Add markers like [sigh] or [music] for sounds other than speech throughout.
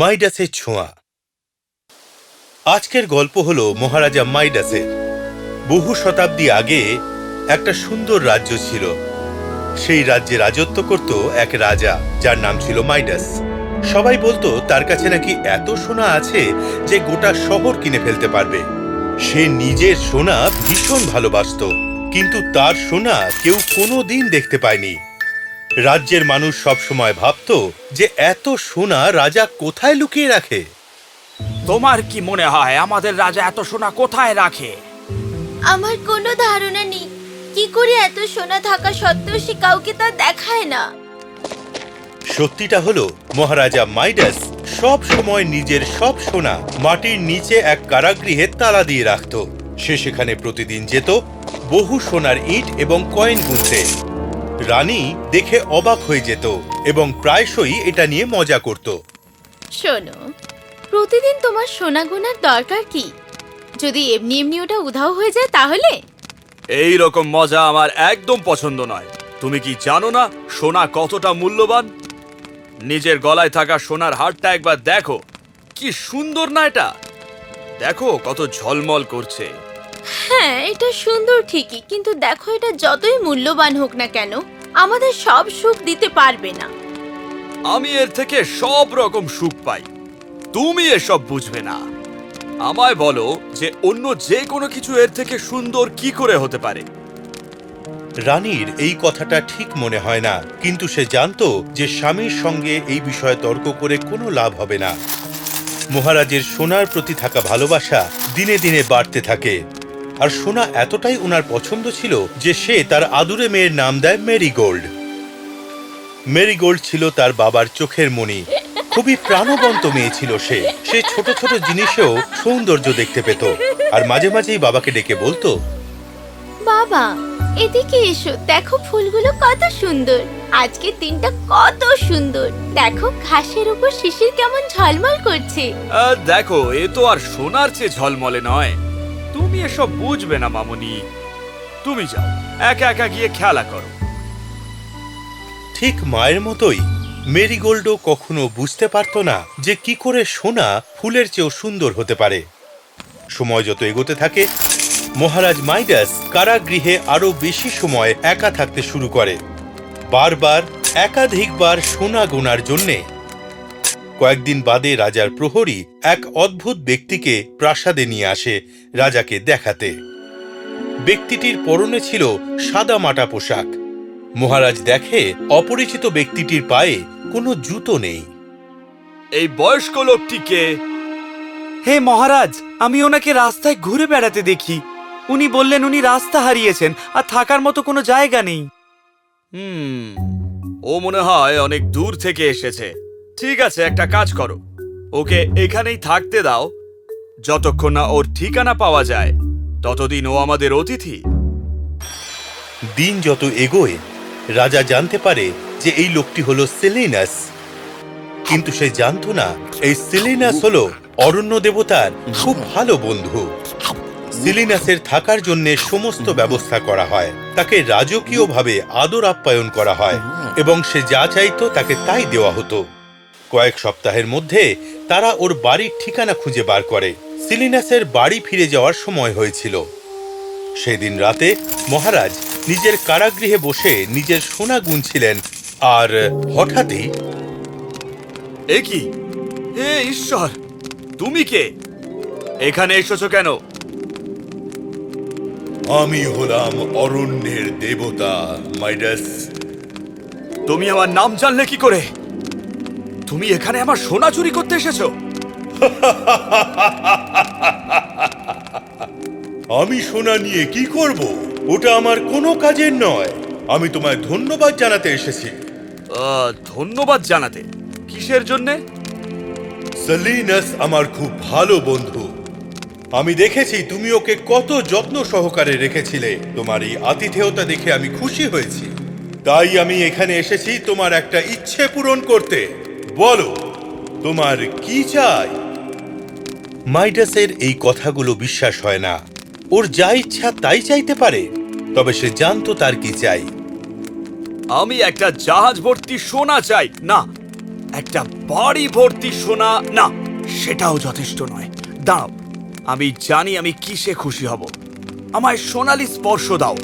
মাইডাসের ছোঁয়া। আজকের গল্প হল মহারাজা মাইডাসের। বহু শতাব্দী আগে একটা সুন্দর রাজ্য ছিল। সেই রাজ্যে রাজত্ব করত এক রাজা, যার নাম ছিল মাইডাস। সবাই বলতো, তার কাছে নাকি এত সোনা আছে যে গোটা শহর কিনে ফেলতে পারবে। সে নিজের সোনা ভীষণ ভালোবাসত, কিন্তু তার সোনা কেউ কোনো দিন দেখতে পায়নি। রাজ্যের মানুষ সবসময় ভাবতো যে এত সোনা রাজা কোথায় লুকিয়ে রাখে। তোমার কি মনে হয় আমাদের রাজা এত সোনা কোথায় রাখে? আমার কোনো ধারণা নেই। কি করে এত সোনা থাকা সত্ত্বেও সে কাউকে তা দেখায় না? সত্যিটা হলো মহারাজা মাইডাস সব সময় নিজের সব সোনা মাটির নিচে এক কারাগৃহে তালা দিয়ে রাখত। সে সেখানে প্রতিদিন যেত বহু সোনার ইট এবং কয়েন গুনতে। রানী দেখে অবাক হয়ে যেত এবং প্রায়শই এটা নিয়ে মজা করত। শোনো প্রতিদিন তোমার সোনা গোনার দরকার কি? যদি এমনি এমনি ওটা উধাও হয়ে যায় তাহলে? এই রকম মজা আমার একদম পছন্দ নয়। তুমি কি জানো না সোনা কতটা মূল্যবান? নিজের গলায় থাকা সোনার হারটা একবার দেখো। কি সুন্দর না এটা? দেখো কত ঝলমল করছে। হ্যাঁ এটা সুন্দর ঠিকই কিন্তু দেখো এটা যতই মূল্যবান হোক না কেন আমাদের সব সুখ দিতে পারবে না। আমি এর থেকে সব রকম সুখ পাই। তুমি এসব বুঝবে না। আমায় বলো যে অন্য যে কোনো কিছু এর থেকে সুন্দর কি করে হতে পারে। রানীর এই কথাটা ঠিক মনে হয় না কিন্তু সে জানতো যে স্বামীর সঙ্গে এই বিষয়ে তর্ক করে কোনো লাভ হবে না। মহারাজের সোনার প্রতি থাকা ভালোবাসা দিনে দিনে বাড়তে থাকে। আর সোনা এতটাই ওনার পছন্দ ছিল যে সে তার আদুরে মেয়ের নাম দেয় মেরিগোল্ড। মেরিগোল্ড ছিল তার বাবার চোখের মণি। খুবই প্রাণবন্ত মেয়ে ছিল সে। সে ছোট ছোট জিনিসেও সৌন্দর্য দেখতে পেত। আর মাঝে মাঝেই বাবাকে ডেকে বলতো বাবা এদিকে এসো। দেখো ফুলগুলো কত সুন্দর। আজকের দিনটা কত সুন্দর। দেখো ঘাসের উপর শিশির কেমন ঝলমল করছে। আহ, দেখো এ তো আর সোনার চেয়ে ঝলমলে নয়। তুমি এসব বুঝবে না, মামুনি। তুমি যাও, একা একা গিয়ে খেলা করো। ঠিক মায়ের মতোই, মেরিগোল্ডও কখনো বুঝতে পারত না যে কি করে সোনা ফুলের চেয়েও সুন্দর হতে পারে। সময় যত এগোতে থাকে, মহারাজ মাইডাস কারাগৃহে আরও বেশি সময় একা থাকতে শুরু করে। বারবার, একাধিকবার সোনা গোনার জন্যে। কয়েকদিন বাদে রাজার প্রহরী এক অদ্ভুত ব্যক্তিকে প্রাসাদে নিয়ে আসে রাজাকে দেখাতে। ব্যক্তিটির পরনে ছিল সাদা মাটা পোশাক। মহারাজ দেখে অপরিচিত ব্যক্তিটির পায়ে কোনো জুতো নেই। এই বয়স্ক লোকটিকে? হে মহারাজ আমি ওনাকে রাস্তায় ঘুরে বেড়াতে দেখি। উনি বললেন উনি রাস্তা হারিয়েছেন আর থাকার মতো কোনো জায়গা নেই। হুম ও মনে হয় অনেক দূর থেকে এসেছে। ঠিক আছে, একটা কাজ করো। ওকে এখানেই থাকতে দাও। যতক্ষণ না ওর ঠিকানা পাওয়া যায়, ততদিন ও আমাদের অতিথি। দিন যত এগোয়, রাজা জানতে পারে যে এই লোকটি হলো সেলিনাস। কিন্তু সে জানতো না, এই সেলিনাস হলো অরণ্য দেবতার খুব ভালো বন্ধু। সিলিনাসের থাকার জন্য সমস্ত ব্যবস্থা করা হয়। তাকে রাজকীয়ভাবে আদর আপ্যায়ন করা হয় এবং সে যা চাইতো তাকে তাই দেওয়া হতো। কয়েক সপ্তাহের মধ্যে তারা ওর বাড়ির ঠিকানা খুঁজে বার করে। সিলিনাসের বাড়ি ফিরে যাওয়ার সময় হয়েছিল। সেদিন রাতে মহারাজ নিজের কারাগৃহে বসে নিজের সোনা গুনছিলেন আর হঠাৎই এ কি? হে ঈশ্বর তুমি কে? এখানে এসেছ কেন? আমি হলাম অরণ্যের দেবতা মাইডাস। তুমি আমার নাম জানলে কি করে? তুমি এখানে আমার সোনা চুরি করতে এসেছ। আমি সোনা নিয়ে কি করব? ওটা আমার কোনো কাজের নয়। আমি তোমায় ধন্যবাদ জানাতে এসেছি। আহ, ধন্যবাদ জানাতে। কিসের জন্যে? সেলিনাস আমার খুব ভালো বন্ধু। আমি দেখেছি তুমি ওকে কত যত্ন সহকারে রেখেছিলে। তোমার এই আতিথেয়তা দেখে আমি খুশি হয়েছি। তাই আমি এখানে এসেছি তোমার একটা ইচ্ছে পূরণ করতে। বলো, তোমার কি চাই? মাইডাসের এই কথাগুলো বিশ্বাস হয় না। ওর যা ইচ্ছা তাই চাইতে পারে, তবে সে জানতো তার কি চাই। আমি একটা জাহাজ ভর্তি সোনা চাই, না, একটা বাড়ি ভর্তি সোনা, না, সেটাও যথেষ্ট নয়। দাঁড়াও, আমি জানি আমি কিসে খুশি হব। আমায় সোনালি স্পর্শ দাও।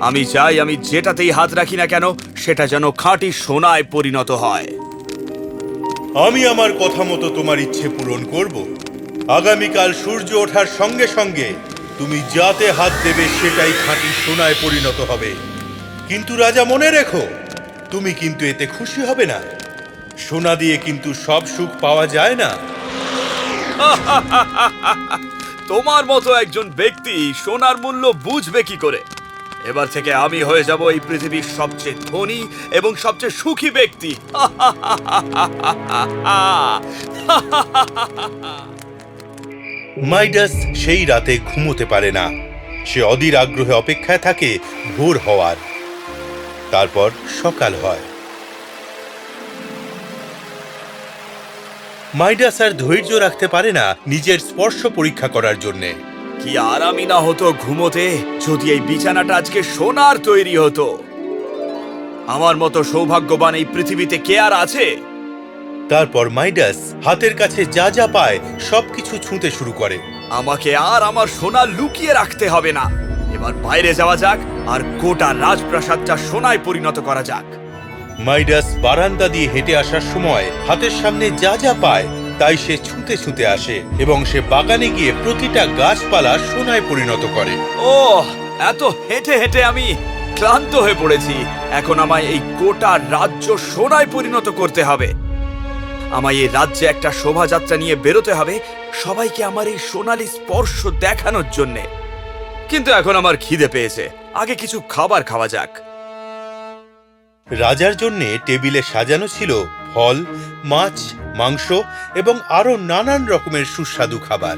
আমি চাই আমি যেটাতেই হাত রাখি না কেন, সেটা যেন খাঁটি সোনায় পরিণত হয়। আমি আমার কথা মতো তোমার ইচ্ছে পূরণ করব। আগামীকাল সূর্য ওঠার সঙ্গে সঙ্গে তুমি যাতে হাত দেবে সেটাই খাঁটি সোনায় পরিণত হবে। কিন্তু রাজা মনে রেখো, তুমি কিন্তু এতে খুশি হবে না। সোনা দিয়ে কিন্তু সব সুখ পাওয়া যায় না। [laughs] তোমার মতো একজন ব্যক্তি সোনার মূল্য বুঝবে কি করে? এবার থেকে আমি হয়ে যাব এই পৃথিবীর সবচেয়ে ধনী এবং সবচেয়ে সুখী ব্যক্তি। মাইডাস সেই রাতে ঘুমোতে পারে না। সে অধীর আগ্রহে অপেক্ষায় থাকে ভোর হওয়ার। তারপর সকাল হয়। মাইডাস আর ধৈর্য রাখতে পারে না নিজের স্পর্শ পরীক্ষা করার জন্যে। কি আরামই না হতো ঘুমোতে যদি এই বিছানাটা আজকে সোনার তৈরি হতো। আমার মতো সৌভাগ্যবান এই পৃথিবীতে কে আর আছে? তারপর মাইডাস হাতের কাছে যা যা পায় সবকিছু ছুঁতে শুরু করে। আমাকে আর আমার সোনা লুকিয়ে রাখতে হবে না। এবার বাইরে যাওয়া যাক আর গোটা রাজপ্রাসাদটা সোনায় পরিণত করা যাক। মাইডাস বারান্দা দিয়ে হেঁটে আসার সময় হাতের সামনে যা যা পায় তাই সে ছুঁতে ছুঁতে আসে এবং সে বাগানে গিয়ে প্রতিটা গাছপালা সোনায় পরিণত করে। ও এত হেঁটে হেঁটে আমি ক্লান্ত হয়ে পড়েছি। এখন আমায় এই গোটা রাজ্য সোনায় পরিণত করতে হবে। আমায় এই রাজ্যে একটা শোভাযাত্রা নিয়ে বেরোতে হবে সবাইকে আমার এই সোনালি স্পর্শ দেখানোর জন্যে। কিন্তু এখন আমার খিদে পেয়েছে। আগে কিছু খাবার খাওয়া যাক। রাজার জন্যে টেবিলে সাজানো ছিল ফল মাছ মাংস এবং আরও নানান রকমের সুস্বাদু খাবার।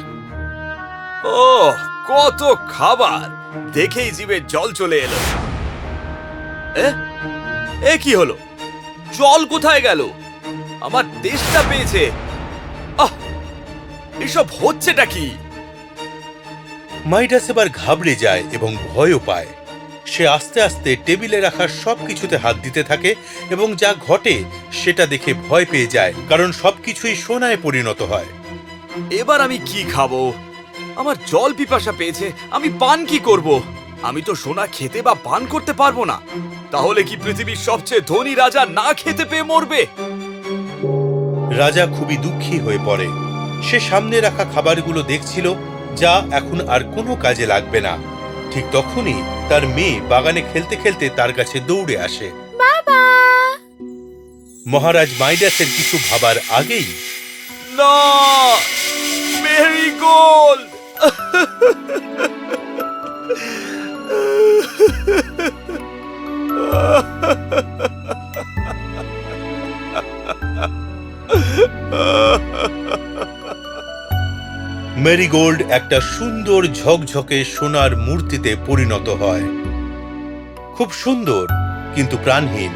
ও কত খাবার! দেখেই জিভে জল চলে এলো। এ? এ কি হলো? জল কোথায় গেল? আমার দেশটা পেয়েছে। আহ! এসব হচ্ছেটা কি? মাইডাস এবার ঘাবড়ে যায় এবং ভয়ও পায়। সে আস্তে আস্তে টেবিলে রাখা সব কিছুতে হাত দিতে থাকে এবং যা ঘটে সেটা দেখে ভয় পেয়ে যায় কারণ সবকিছুই সোনায় পরিণত হয়। এবার আমি কি খাব? আমার জল পিপাসা পেয়েছে আমি পান কি করব? আমি তো সোনা খেতে বা পান করতে পারব না। তাহলে কি পৃথিবীর সবচেয়ে ধনী রাজা না খেতে পেয়ে মরবে? রাজা খুবই দুঃখী হয়ে পড়ে। সে সামনে রাখা খাবারগুলো দেখছিল যা এখন আর কোনো কাজে লাগবে না। ঠিক তখনই তার মেয়ে বাগানে খেলতে খেলতে তার কাছে দৌড়ে আসে। বাবা! মহারাজ মাইডাসের কিছু ভাবার আগেই না! মেরিগোল্ড একটা সুন্দর ঝকঝকে সোনার মূর্তিতে পরিণত হয়। খুব সুন্দর, কিন্তু প্রাণহীন।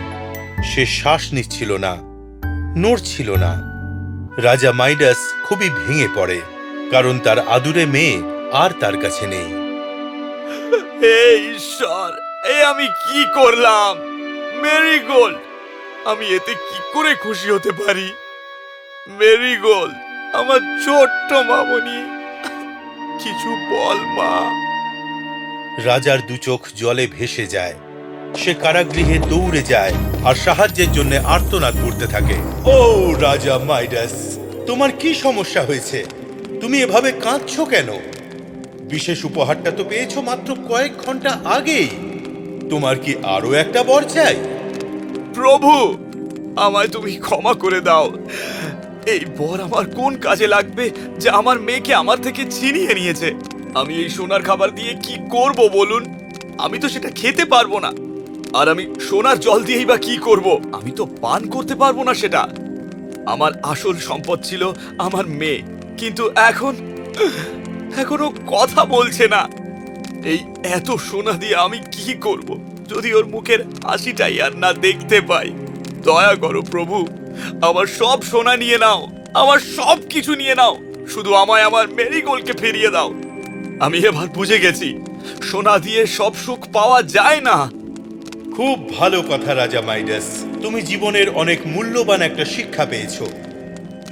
সে শ্বাস নিচ্ছিল না, নড়ছিল না। রাজা মাইডাস খুবই ভেঙে পড়ে, কারণ তার আদুরে মেয়ে আর তার কাছে নেই। [laughs] ঈশ্বর, এ আমি কি করলাম? মেরিগোল্ড, আমি এতে কি করে খুশি হতে পারি? মেরিগোল্ড, আমার ছোট্ট মামনি। কিছু বল মা। রাজার দু চোখ জলে ভেসে যায়। সে কারাগৃহে দৌড়ে যায় আর সাহায্যের জন্য আর্তনাদ করতে থাকে। ও রাজা মাইডাস তোমার কি সমস্যা হয়েছে? তুমি এভাবে কাঁদছো কেন? বিশেষ উপহারটা তো পেয়েছ মাত্র কয়েক ঘণ্টা আগেই। তোমার কি আরও একটা বর চাই? প্রভু আমায় তুমি ক্ষমা করে দাও। এই বর আমার কোন কাজে লাগবে যে আমার মেয়েকে আমার থেকে ছিনিয়ে নিয়েছে? আমি এই সোনার খাবার দিয়ে কি করব বলুন? আমি তো সেটা খেতে পারব না। আর আমি সোনার জল দিয়েই বা কি করব? আমি তো পান করতে পারব না সেটা। আমার আসল সম্পদ ছিল আমার মেয়ে। কিন্তু এখন, এখনও কথা বলছে না। এই এত সোনা দিয়ে আমি কি করব? যদি ওর মুখের হাসিটাই আর না দেখতে পাই, দয়া করো প্রভু। আমার সব সোনা নিয়ে নাও, আমার সব কিছু নিয়ে নাও, শুধু আমায় আমার মেরিগোলকে ফিরিয়ে দাও। আমি এবার বুঝে গেছি, সোনা দিয়ে সব সুখ পাওয়া যায় না। খুব ভালো কথা, রাজা মাইডাস। তুমি জীবনের অনেক মূল্যবান একটা শিক্ষা পেয়েছ।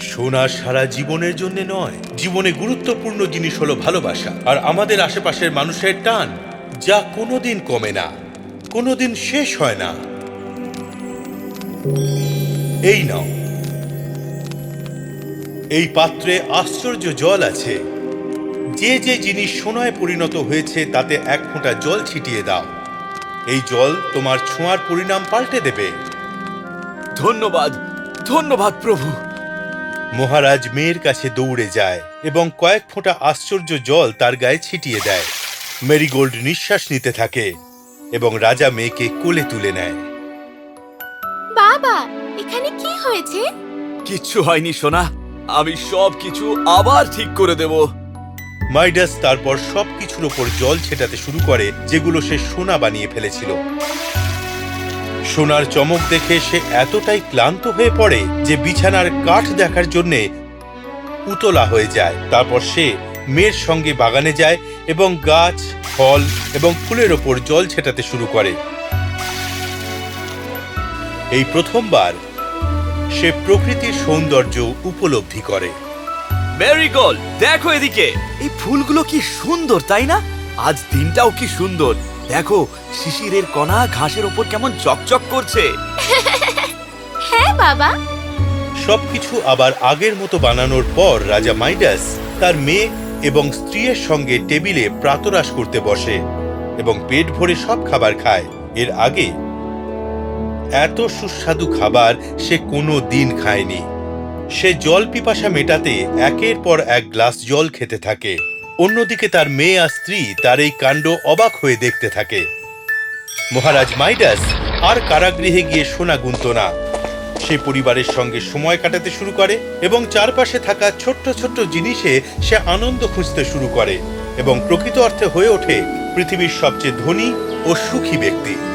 সোনা সারা জীবনের জন্য নয়, জীবনে গুরুত্বপূর্ণ জিনিস হলো ভালোবাসা। আর আমাদের আশেপাশের মানুষের টান, যা কোনোদিন কমে না, কোনোদিন শেষ হয় না। এই নাও। এই পাত্রে আশ্চর্য জল আছে। যে যে জিনিস সোনায় পরিণত হয়েছে তাতে এক ফোঁটা জল ছিটিয়ে দাও। এই জল তোমার ছোঁয়ার পরিণাম পাল্টে দেবে। ধন্যবাদ ধন্যবাদ প্রভু। মহারাজ মেয়ের কাছে দৌড়ে যায় এবং কয়েক ফোঁটা আশ্চর্য জল তার গায়ে ছিটিয়ে দেয়। মেরিগোল্ড নিঃশ্বাস নিতে থাকে এবং রাজা মেয়েকে কোলে তুলে নেয়। বাবা এখানে কি হয়েছে? কিচ্ছু হয়নি সোনা। আমি সব কিছু আবার ঠিক করে দেব। মাইডাস তারপর সবকিছুর ওপর জল ছেটাতে শুরু করে যেগুলো সে সোনা বানিয়ে ফেলেছিল। সোনার চমক দেখে সে এতটাই ক্লান্ত হয়ে পড়ে যে বিছানার কাঠ দেখার জন্যে উতলা হয়ে যায়। তারপর সে মেয়ের সঙ্গে বাগানে যায় এবং গাছ ফল এবং ফুলের ওপর জল ছেটাতে শুরু করে। এই প্রথমবার সে প্রকৃতির সৌন্দর্য উপলব্ধি করে। দেখো এদিকে। এই ফুলগুলো কি সুন্দর তাই না? আজ দিনটাও কি সুন্দর। দেখো শিশিরের কণা ঘাসের ওপর কেমন চকচক করছে। [laughs] হ্যাঁ বাবা। সবকিছু আবার আগের মতো বানানোর পর রাজা মাইডাস তার মেয়ে এবং স্ত্রীর সঙ্গে টেবিলে প্রাতরাশ করতে বসে এবং পেট ভরে সব খাবার খায়। এর আগে এত সুস্বাদু খাবার সে কোনো দিন খায়নি। সে জল পিপাসা মেটাতে একের পর এক গ্লাস জল খেতে থাকে। অন্যদিকে তার মেয়ে আর স্ত্রী তার এই কাণ্ড অবাক হয়ে দেখতে থাকে। মহারাজ মাইডাস আর কারাগৃহে গিয়ে সোনা গুনত না। সে পরিবারের সঙ্গে সময় কাটাতে শুরু করে এবং চারপাশে থাকা ছোট্ট ছোট্ট জিনিসে সে আনন্দ খুঁজতে শুরু করে এবং প্রকৃত অর্থে হয়ে ওঠে পৃথিবীর সবচেয়ে ধনী ও সুখী ব্যক্তি।